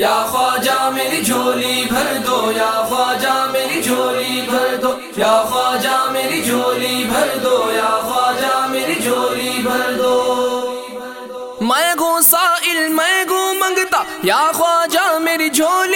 یا خواجہ میری جھولی بھر دو، یا خواجہ میری جھولی بھر دو، یا خواجہ میری جھولی بھر دو، یا خواجہ میری جھولی بھر دو۔ میں گو سائل، میں گو منگتا، یا خواجہ میری جھولی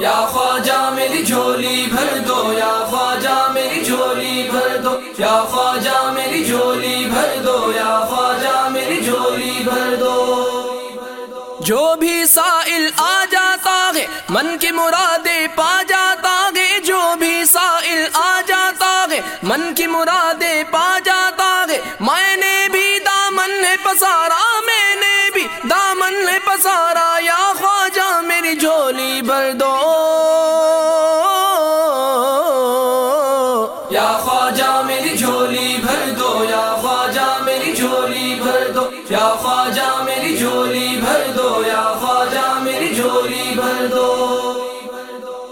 یا خواجہ میری جھولی بھر دو، یا خواجہ میری جھولی بھر دو، یا خواجہ میری جھولی بھر دو، یا خواجہ میری جھولی بھر دو۔ جو بھی سائل آ جاتا ہے، من کی مرادیں پا جاتا ہے۔ جو بھی سائل آ جاتا ہے، من کی مرادیں پا جاتا خواجہ میری جھولی بھر دو، یا خواجہ میری جھولی بھر دو، یا خواجہ میری جھولی بھر دو، یا خواجہ میری جھولی بھر دو۔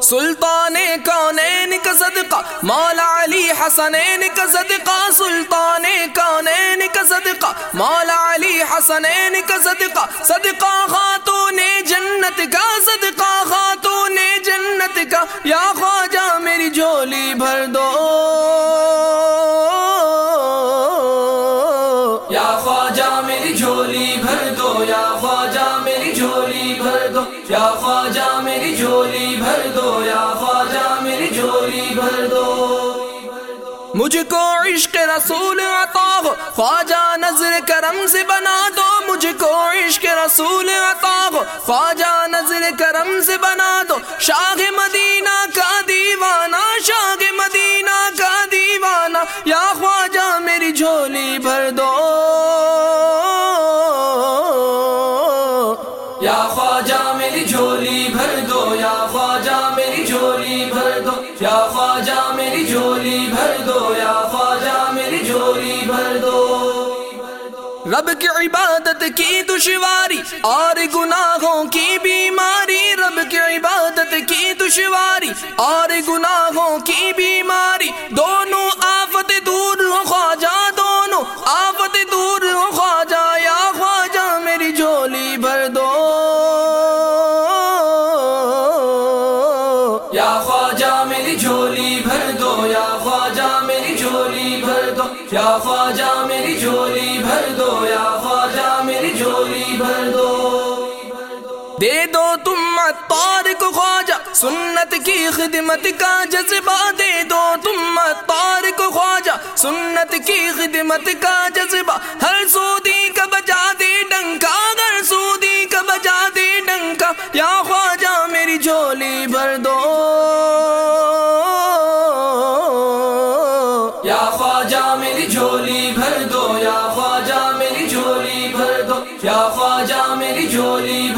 سلطان کونین کا صدقہ، مولا علی حسنین کا صدقہ۔ سلطان کونین کا صدقہ، مولا علی حسنین کا صدقہ۔ صدقہ خاتون جنت کا، صدقہ خاتون جنت کا۔ یا خواجہ جھولی بھر دو، یا خواجہ میری جھولی بھر دو، یا خواجہ میری جھولی بھر دو، یا خواجہ میری جھولی بھر دو۔ مجھ کو عشق رسول عطا ہو، خواجہ نظر کرم سے بنا دو۔ مجھ کو عشق رسول عطا ہو، خواجہ نظر کرم سے بنا دو۔ شاہ مدینہ کا میری جھولی بھر دو، یا خواجہ میری جھولی بھر دو، یا خواجہ میری جھولی بھر دو، یا خواجہ میری جھولی بھر دو۔ رب کی عبادت کی دشواری، اور گناہوں کی بیماری۔ رب کی عبادت کی دشواری، اور گناہوں کی بیماری۔ جھولی بھر دو، یا خواجہ میری جھولی بھر دو، یا خواجہ میری جھولی بھر دو، یا خواجہ میری جھولی بھر دو۔ دے دو تم تار کو خواجہ، سنت کی خدمت کا جذبہ دے دو تم تار کو خواجہ، سنت کی خدمت کا جذبہ جھولی بھر دو، یا خواجہ میری جھولی بھر دو، یا خواجہ میری جھولی بھر دو